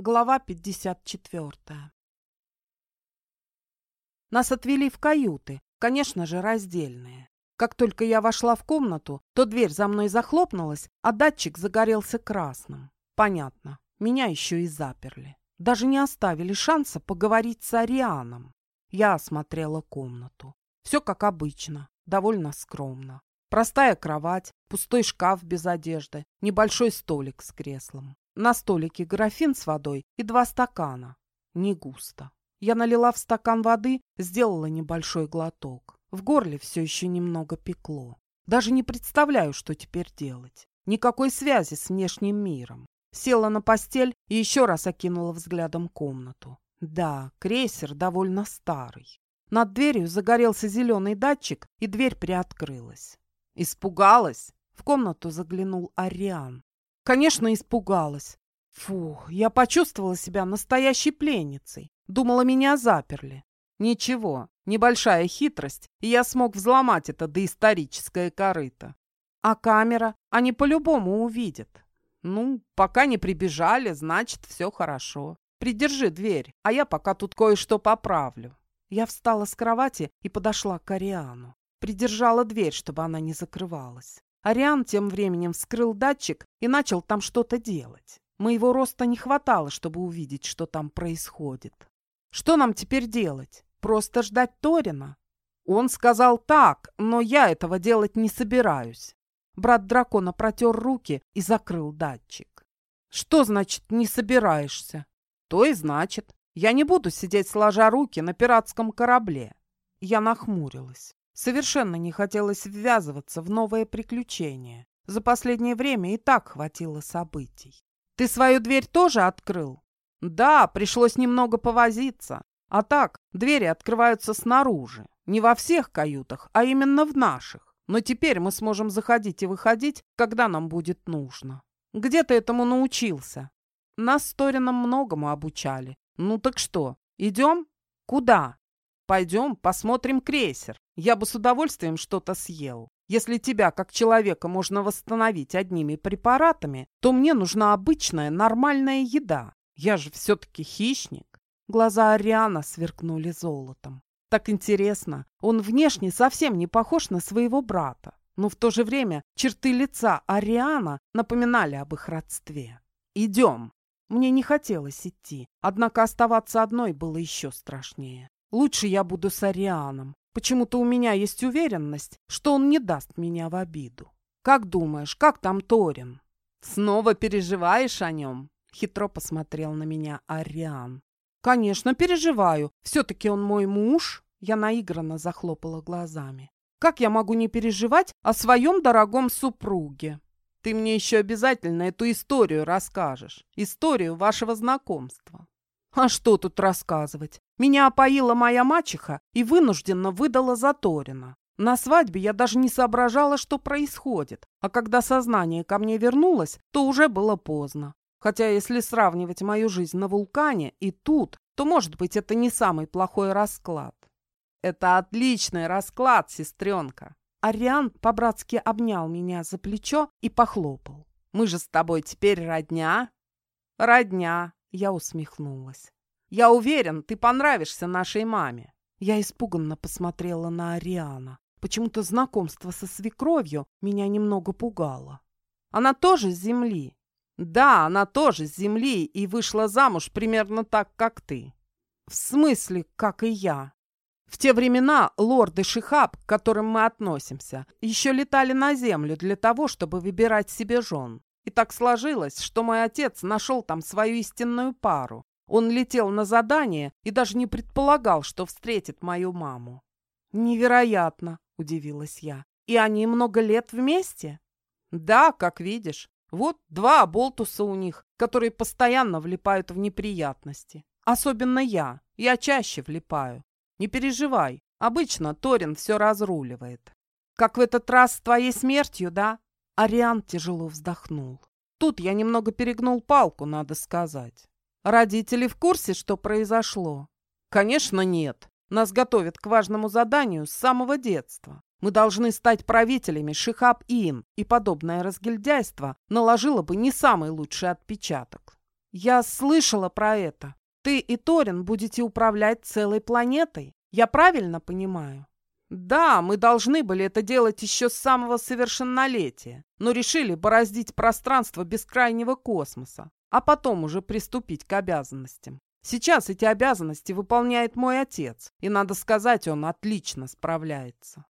Глава 54 Нас отвели в каюты, конечно же, раздельные. Как только я вошла в комнату, то дверь за мной захлопнулась, а датчик загорелся красным. Понятно, меня еще и заперли. Даже не оставили шанса поговорить с Арианом. Я осмотрела комнату. Все как обычно, довольно скромно. Простая кровать, пустой шкаф без одежды, небольшой столик с креслом. На столике графин с водой и два стакана. Не густо. Я налила в стакан воды, сделала небольшой глоток. В горле все еще немного пекло. Даже не представляю, что теперь делать. Никакой связи с внешним миром. Села на постель и еще раз окинула взглядом комнату. Да, крейсер довольно старый. Над дверью загорелся зеленый датчик, и дверь приоткрылась. Испугалась? В комнату заглянул Ариан. Конечно, испугалась. Фух, я почувствовала себя настоящей пленницей. Думала, меня заперли. Ничего, небольшая хитрость, и я смог взломать это доисторическое корыто. А камера? Они по-любому увидят. Ну, пока не прибежали, значит, все хорошо. Придержи дверь, а я пока тут кое-что поправлю. Я встала с кровати и подошла к Ариану. Придержала дверь, чтобы она не закрывалась. Ариан тем временем вскрыл датчик и начал там что-то делать. Моего роста не хватало, чтобы увидеть, что там происходит. Что нам теперь делать? Просто ждать Торина? Он сказал так, но я этого делать не собираюсь. Брат дракона протер руки и закрыл датчик. Что значит «не собираешься»? То и значит. Я не буду сидеть сложа руки на пиратском корабле. Я нахмурилась. Совершенно не хотелось ввязываться в новое приключение. За последнее время и так хватило событий. «Ты свою дверь тоже открыл?» «Да, пришлось немного повозиться. А так, двери открываются снаружи. Не во всех каютах, а именно в наших. Но теперь мы сможем заходить и выходить, когда нам будет нужно. Где ты этому научился?» «Нас с Торином многому обучали. Ну так что, идем?» «Куда?» «Пойдем, посмотрим крейсер. Я бы с удовольствием что-то съел. Если тебя, как человека, можно восстановить одними препаратами, то мне нужна обычная нормальная еда. Я же все-таки хищник. Глаза Ариана сверкнули золотом. Так интересно, он внешне совсем не похож на своего брата, но в то же время черты лица Ариана напоминали об их родстве. «Идем!» Мне не хотелось идти, однако оставаться одной было еще страшнее. Лучше я буду с Арианом. Почему-то у меня есть уверенность, что он не даст меня в обиду. Как думаешь, как там Торин? Снова переживаешь о нем? Хитро посмотрел на меня Ариан. Конечно, переживаю. Все-таки он мой муж. Я наигранно захлопала глазами. Как я могу не переживать о своем дорогом супруге? Ты мне еще обязательно эту историю расскажешь. Историю вашего знакомства. А что тут рассказывать? Меня опоила моя мачеха и вынужденно выдала за Торина. На свадьбе я даже не соображала, что происходит, а когда сознание ко мне вернулось, то уже было поздно. Хотя если сравнивать мою жизнь на вулкане и тут, то, может быть, это не самый плохой расклад. Это отличный расклад, сестренка. Ариан по-братски обнял меня за плечо и похлопал. Мы же с тобой теперь родня? Родня, я усмехнулась. «Я уверен, ты понравишься нашей маме». Я испуганно посмотрела на Ариана. Почему-то знакомство со свекровью меня немного пугало. «Она тоже с земли?» «Да, она тоже с земли и вышла замуж примерно так, как ты». «В смысле, как и я?» В те времена лорды Шихаб, к которым мы относимся, еще летали на землю для того, чтобы выбирать себе жен. И так сложилось, что мой отец нашел там свою истинную пару. Он летел на задание и даже не предполагал, что встретит мою маму. «Невероятно!» – удивилась я. «И они много лет вместе?» «Да, как видишь. Вот два оболтуса у них, которые постоянно влипают в неприятности. Особенно я. Я чаще влипаю. Не переживай. Обычно Торин все разруливает. Как в этот раз с твоей смертью, да? Ариан тяжело вздохнул. Тут я немного перегнул палку, надо сказать. Родители в курсе, что произошло? Конечно, нет. Нас готовят к важному заданию с самого детства. Мы должны стать правителями Шихаб-Ин, и подобное разгильдяйство наложило бы не самый лучший отпечаток. Я слышала про это. Ты и Торин будете управлять целой планетой. Я правильно понимаю? Да, мы должны были это делать еще с самого совершеннолетия, но решили бороздить пространство бескрайнего космоса, а потом уже приступить к обязанностям. Сейчас эти обязанности выполняет мой отец, и, надо сказать, он отлично справляется.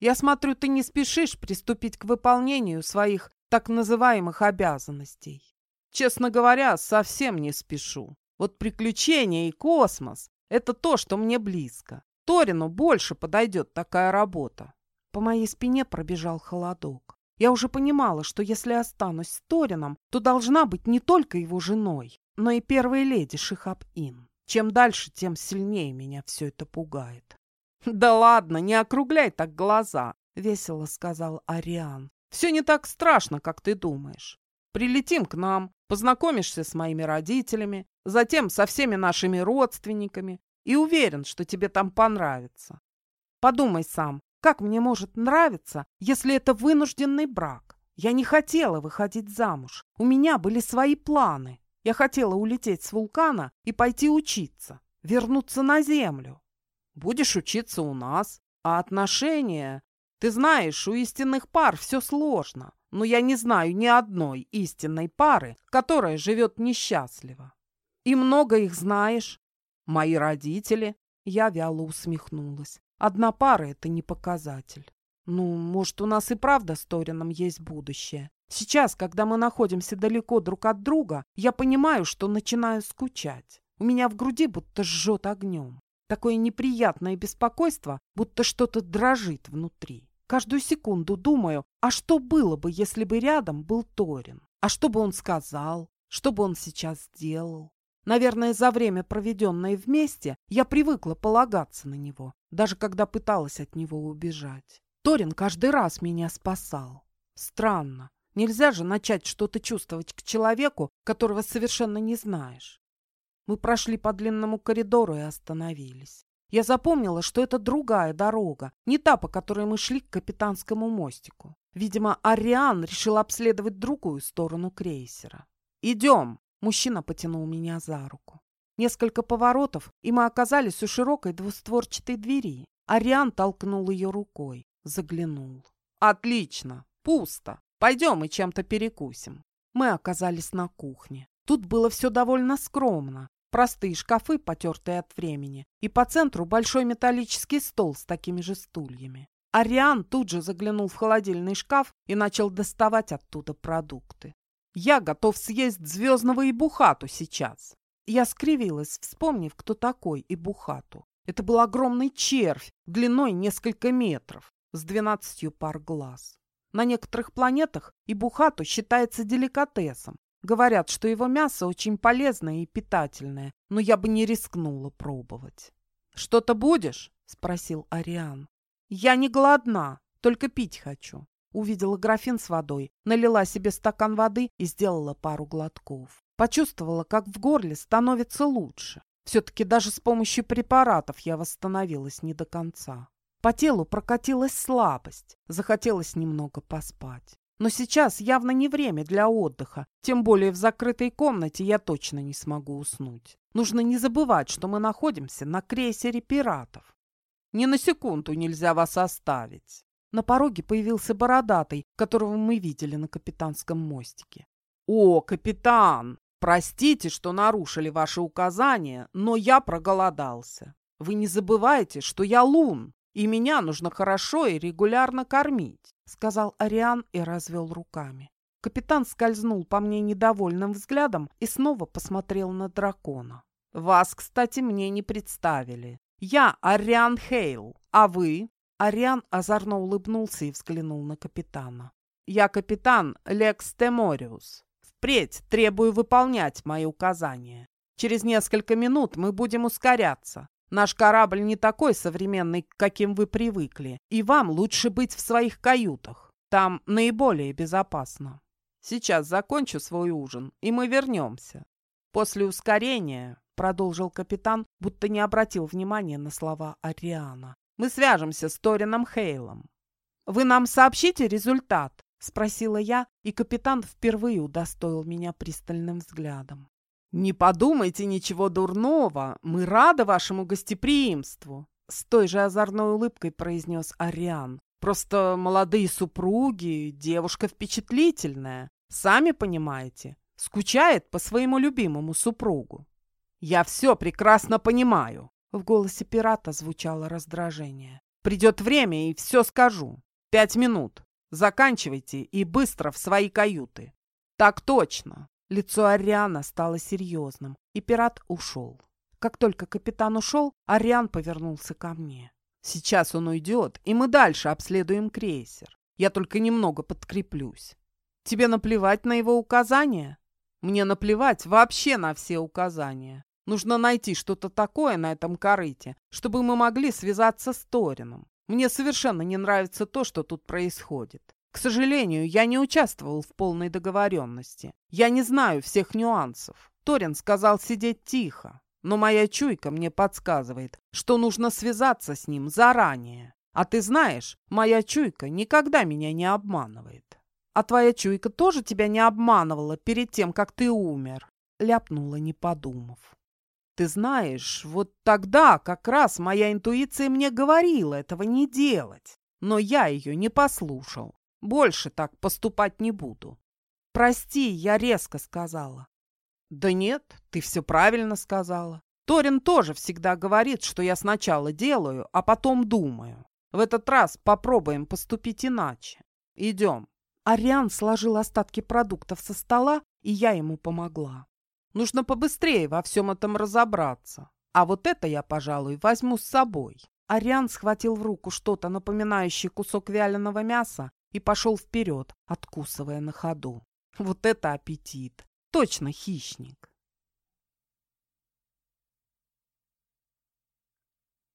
Я смотрю, ты не спешишь приступить к выполнению своих так называемых обязанностей. Честно говоря, совсем не спешу. Вот приключения и космос – это то, что мне близко. Торину больше подойдет такая работа. По моей спине пробежал холодок. Я уже понимала, что если останусь с Торином, то должна быть не только его женой, но и первой леди Шихаб-Ин. Чем дальше, тем сильнее меня все это пугает. «Да ладно, не округляй так глаза», — весело сказал Ариан. «Все не так страшно, как ты думаешь. Прилетим к нам, познакомишься с моими родителями, затем со всеми нашими родственниками, и уверен, что тебе там понравится. Подумай сам, как мне может нравиться, если это вынужденный брак? Я не хотела выходить замуж. У меня были свои планы. Я хотела улететь с вулкана и пойти учиться, вернуться на землю. Будешь учиться у нас, а отношения... Ты знаешь, у истинных пар все сложно, но я не знаю ни одной истинной пары, которая живет несчастливо. И много их знаешь. Мои родители. Я вяло усмехнулась. Одна пара — это не показатель. Ну, может, у нас и правда с Торином есть будущее. Сейчас, когда мы находимся далеко друг от друга, я понимаю, что начинаю скучать. У меня в груди будто жжет огнем. Такое неприятное беспокойство, будто что-то дрожит внутри. Каждую секунду думаю, а что было бы, если бы рядом был Торин? А что бы он сказал? Что бы он сейчас сделал? Наверное, за время, проведенное вместе, я привыкла полагаться на него, даже когда пыталась от него убежать. Торин каждый раз меня спасал. Странно. Нельзя же начать что-то чувствовать к человеку, которого совершенно не знаешь. Мы прошли по длинному коридору и остановились. Я запомнила, что это другая дорога, не та, по которой мы шли к капитанскому мостику. Видимо, Ариан решил обследовать другую сторону крейсера. «Идем!» Мужчина потянул меня за руку. Несколько поворотов, и мы оказались у широкой двустворчатой двери. Ариан толкнул ее рукой, заглянул. «Отлично! Пусто! Пойдем и чем-то перекусим». Мы оказались на кухне. Тут было все довольно скромно. Простые шкафы, потертые от времени, и по центру большой металлический стол с такими же стульями. Ариан тут же заглянул в холодильный шкаф и начал доставать оттуда продукты. Я готов съесть звездного Ибухату сейчас. Я скривилась, вспомнив, кто такой Ибухату. Это был огромный червь, длиной несколько метров, с двенадцатью пар глаз. На некоторых планетах Ибухату считается деликатесом. Говорят, что его мясо очень полезное и питательное, но я бы не рискнула пробовать. «Что-то будешь?» — спросил Ариан. «Я не голодна, только пить хочу. Увидела графин с водой, налила себе стакан воды и сделала пару глотков. Почувствовала, как в горле становится лучше. Все-таки даже с помощью препаратов я восстановилась не до конца. По телу прокатилась слабость, захотелось немного поспать. Но сейчас явно не время для отдыха, тем более в закрытой комнате я точно не смогу уснуть. Нужно не забывать, что мы находимся на крейсере пиратов. Ни на секунду нельзя вас оставить. На пороге появился бородатый, которого мы видели на капитанском мостике. «О, капитан! Простите, что нарушили ваши указания, но я проголодался. Вы не забывайте, что я лун, и меня нужно хорошо и регулярно кормить», сказал Ариан и развел руками. Капитан скользнул по мне недовольным взглядом и снова посмотрел на дракона. «Вас, кстати, мне не представили. Я Ариан Хейл, а вы?» Ариан озорно улыбнулся и взглянул на капитана. «Я капитан Лекс Темориус. Впредь требую выполнять мои указания. Через несколько минут мы будем ускоряться. Наш корабль не такой современный, каким вы привыкли, и вам лучше быть в своих каютах. Там наиболее безопасно. Сейчас закончу свой ужин, и мы вернемся. После ускорения, продолжил капитан, будто не обратил внимания на слова Ариана, мы свяжемся с Торином Хейлом. Вы нам сообщите результат?» — спросила я, и капитан впервые удостоил меня пристальным взглядом. «Не подумайте ничего дурного, мы рады вашему гостеприимству», с той же озорной улыбкой произнес Ариан. «Просто молодые супруги, девушка впечатлительная, сами понимаете, скучает по своему любимому супругу». «Я все прекрасно понимаю», — в голосе пирата звучало раздражение. «Придет время, и все скажу. Пять минут. Заканчивайте и быстро в свои каюты». «Так точно!» Лицо Ариана стало серьезным, и пират ушел. Как только капитан ушел, Ариан повернулся ко мне. «Сейчас он уйдет, и мы дальше обследуем крейсер. Я только немного подкреплюсь. Тебе наплевать на его указания?» «Мне наплевать вообще на все указания. Нужно найти что-то такое на этом корыте, чтобы мы могли связаться с Торином. Мне совершенно не нравится то, что тут происходит. К сожалению, я не участвовал в полной договоренности. Я не знаю всех нюансов. Торин сказал сидеть тихо, но моя чуйка мне подсказывает, что нужно связаться с ним заранее. А ты знаешь, моя чуйка никогда меня не обманывает. А твоя чуйка тоже тебя не обманывала перед тем, как ты умер? Ляпнула, не подумав. Ты знаешь, вот тогда как раз моя интуиция мне говорила этого не делать. Но я ее не послушал. Больше так поступать не буду. Прости, я резко сказала. Да нет, ты все правильно сказала. Торин тоже всегда говорит, что я сначала делаю, а потом думаю. В этот раз попробуем поступить иначе. Идем. Ариан сложил остатки продуктов со стола, и я ему помогла. Нужно побыстрее во всем этом разобраться. А вот это я, пожалуй, возьму с собой. Ариан схватил в руку что-то напоминающее кусок вяленого мяса и пошел вперед, откусывая на ходу. Вот это аппетит! Точно хищник!